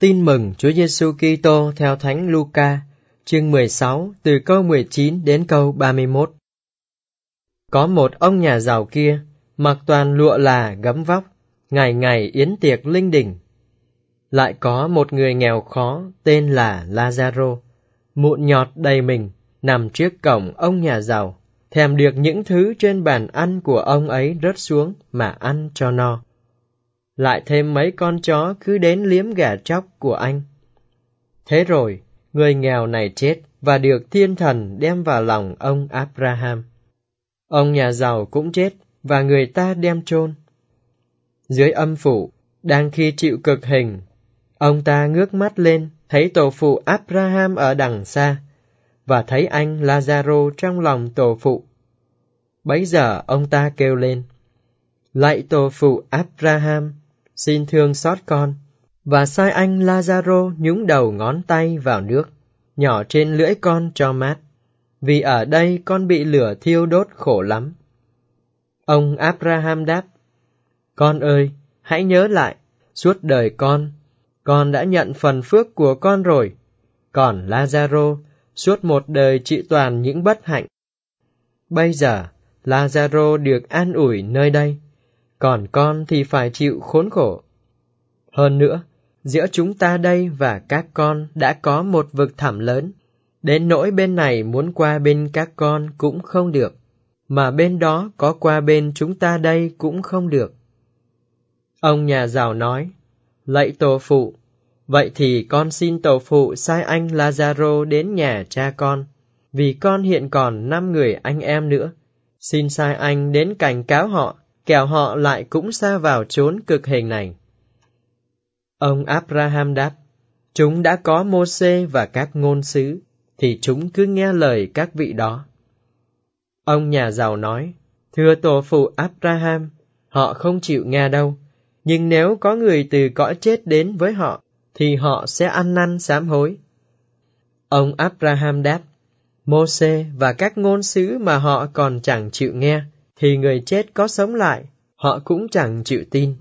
Tin mừng Chúa Giêsu Kitô theo Thánh Luca, chương 16, từ câu 19 đến câu 31. Có một ông nhà giàu kia, mặc toàn lụa là gấm vóc, ngày ngày yến tiệc linh đình. Lại có một người nghèo khó tên là Lazaro, mụn nhọt đầy mình, nằm trước cổng ông nhà giàu, thèm được những thứ trên bàn ăn của ông ấy rớt xuống mà ăn cho no lại thêm mấy con chó cứ đến liếm gà chóc của anh. Thế rồi, người nghèo này chết và được thiên thần đem vào lòng ông Abraham. Ông nhà giàu cũng chết và người ta đem chôn. Dưới âm phủ, đang khi chịu cực hình, ông ta ngước mắt lên thấy tổ phụ Abraham ở đằng xa và thấy anh Lazaro trong lòng tổ phụ. Bấy giờ ông ta kêu lên, Lạy tổ phụ Abraham, xin thương xót con. Và sai anh Lazaro nhúng đầu ngón tay vào nước, nhỏ trên lưỡi con cho mát, vì ở đây con bị lửa thiêu đốt khổ lắm. Ông Abraham đáp, Con ơi, hãy nhớ lại, suốt đời con, con đã nhận phần phước của con rồi, còn Lazaro suốt một đời chịu toàn những bất hạnh. Bây giờ, Lazaro được an ủi nơi đây, còn con thì phải chịu khốn khổ. Hơn nữa, giữa chúng ta đây và các con đã có một vực thẳm lớn, đến nỗi bên này muốn qua bên các con cũng không được, mà bên đó có qua bên chúng ta đây cũng không được. Ông nhà giàu nói, lạy tổ phụ, vậy thì con xin tổ phụ sai anh Lazaro đến nhà cha con, vì con hiện còn năm người anh em nữa. Xin sai anh đến cảnh cáo họ kẻo họ lại cũng xa vào chốn cực hình này. Ông Abraham đáp, chúng đã có Môse và các ngôn sứ, thì chúng cứ nghe lời các vị đó. Ông nhà giàu nói, thưa tổ phụ Abraham, họ không chịu nghe đâu, nhưng nếu có người từ cõi chết đến với họ, thì họ sẽ ăn năn sám hối. Ông Abraham đáp, Môse và các ngôn sứ mà họ còn chẳng chịu nghe, thì người chết có sống lại, họ cũng chẳng chịu tin.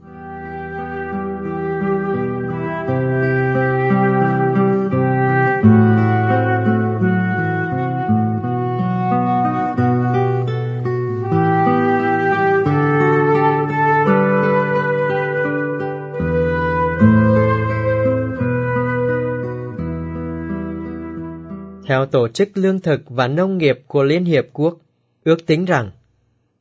Theo Tổ chức Lương thực và Nông nghiệp của Liên Hiệp Quốc, ước tính rằng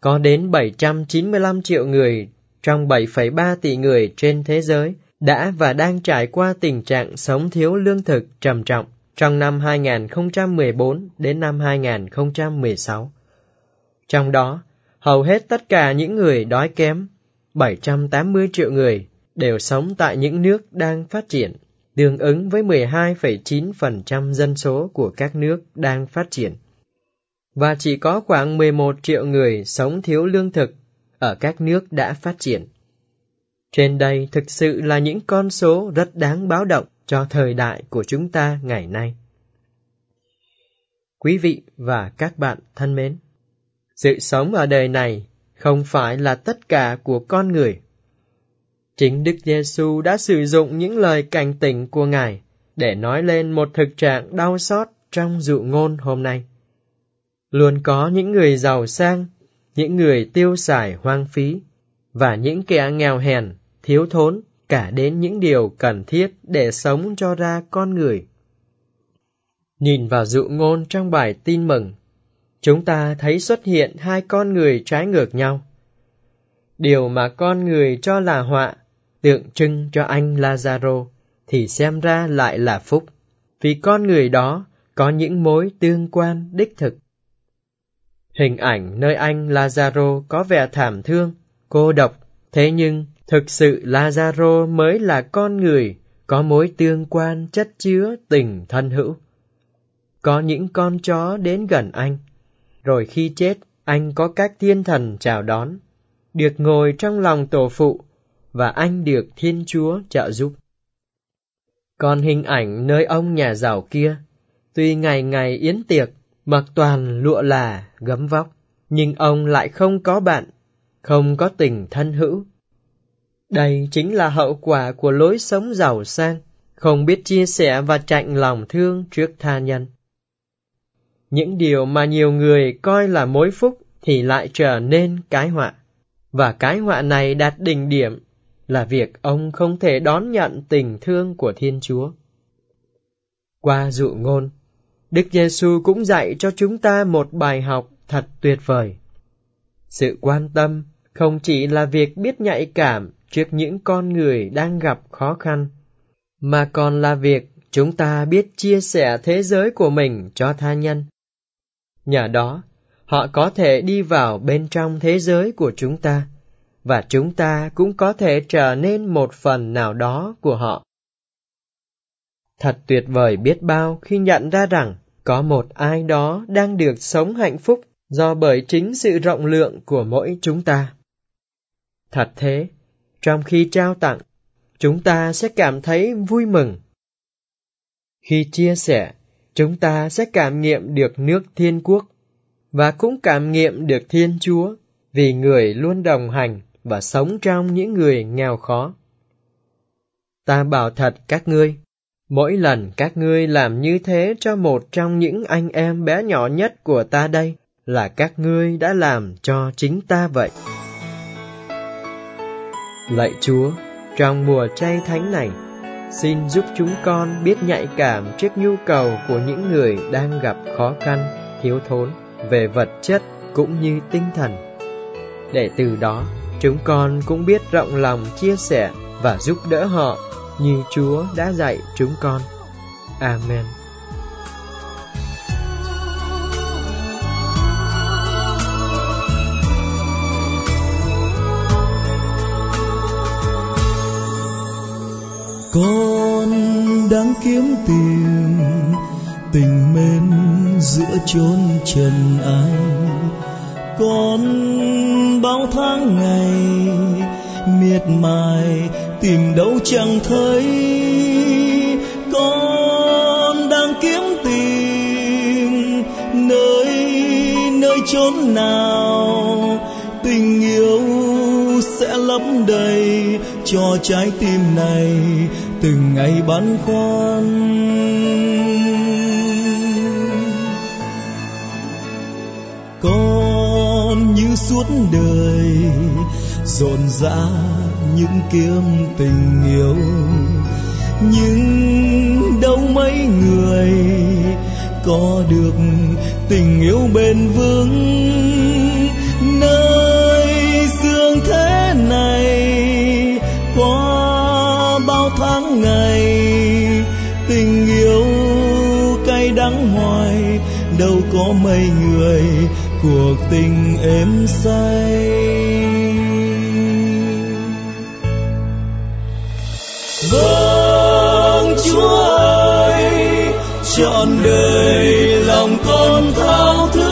có đến 795 triệu người trong 7,3 tỷ người trên thế giới đã và đang trải qua tình trạng sống thiếu lương thực trầm trọng trong năm 2014 đến năm 2016. Trong đó, hầu hết tất cả những người đói kém, 780 triệu người, đều sống tại những nước đang phát triển, tương ứng với 12,9% dân số của các nước đang phát triển và chỉ có khoảng 11 triệu người sống thiếu lương thực ở các nước đã phát triển. Trên đây thực sự là những con số rất đáng báo động cho thời đại của chúng ta ngày nay. Quý vị và các bạn thân mến, sự sống ở đời này không phải là tất cả của con người. Chính Đức Giêsu đã sử dụng những lời cảnh tỉnh của Ngài để nói lên một thực trạng đau xót trong dụ ngôn hôm nay luôn có những người giàu sang, những người tiêu xài hoang phí, và những kẻ nghèo hèn, thiếu thốn, cả đến những điều cần thiết để sống cho ra con người. Nhìn vào dụ ngôn trong bài tin mừng, chúng ta thấy xuất hiện hai con người trái ngược nhau. Điều mà con người cho là họa, tượng trưng cho anh Lazaro, thì xem ra lại là phúc, vì con người đó có những mối tương quan đích thực. Hình ảnh nơi anh Lazaro có vẻ thảm thương, cô độc, thế nhưng thực sự Lazaro mới là con người có mối tương quan chất chứa tình thân hữu. Có những con chó đến gần anh, rồi khi chết anh có các thiên thần chào đón, được ngồi trong lòng tổ phụ và anh được Thiên Chúa trợ giúp. Còn hình ảnh nơi ông nhà giàu kia, tuy ngày ngày yến tiệc mặc toàn lụa là, gấm vóc, nhưng ông lại không có bạn, không có tình thân hữu. Đây chính là hậu quả của lối sống giàu sang, không biết chia sẻ và chạnh lòng thương trước tha nhân. Những điều mà nhiều người coi là mối phúc thì lại trở nên cái họa. Và cái họa này đạt đỉnh điểm là việc ông không thể đón nhận tình thương của Thiên Chúa. Qua dụ ngôn, Đức Giêsu cũng dạy cho chúng ta một bài học thật tuyệt vời. Sự quan tâm không chỉ là việc biết nhạy cảm trước những con người đang gặp khó khăn, mà còn là việc chúng ta biết chia sẻ thế giới của mình cho tha nhân. Nhờ đó, họ có thể đi vào bên trong thế giới của chúng ta, và chúng ta cũng có thể trở nên một phần nào đó của họ. Thật tuyệt vời biết bao khi nhận ra rằng có một ai đó đang được sống hạnh phúc do bởi chính sự rộng lượng của mỗi chúng ta. Thật thế, trong khi trao tặng, chúng ta sẽ cảm thấy vui mừng. Khi chia sẻ, chúng ta sẽ cảm nghiệm được nước thiên quốc và cũng cảm nghiệm được Thiên Chúa vì người luôn đồng hành và sống trong những người nghèo khó. Ta bảo thật các ngươi, mỗi lần các ngươi làm như thế cho một trong những anh em bé nhỏ nhất của ta đây là các ngươi đã làm cho chính ta vậy. Lạy Chúa, trong mùa chay thánh này, xin giúp chúng con biết nhạy cảm trước nhu cầu của những người đang gặp khó khăn, thiếu thốn về vật chất cũng như tinh thần. Để từ đó, chúng con cũng biết rộng lòng chia sẻ và giúp đỡ họ như Chúa đã dạy chúng con. Amen. con đang kiếm tìm tình mến giữa chốn trần ai con bao tháng ngày miệt mài tìm đâu chẳng thấy. Con đang kiếm tìm nơi nơi chốn nào. Tình yêu sẽ lấp đầy cho trái tim này từng ngày băn khoăn. Con như suốt đời rộn rã những kiếm tình yêu. Nhưng đâu mấy người có được tình yêu bền vững? Nơi xương thế này qua bao tháng ngày, tình yêu cay đắng hoài, đâu có mấy người cuộc tình êm say. Vâng chúa ơi trọn đời lòng con thao thức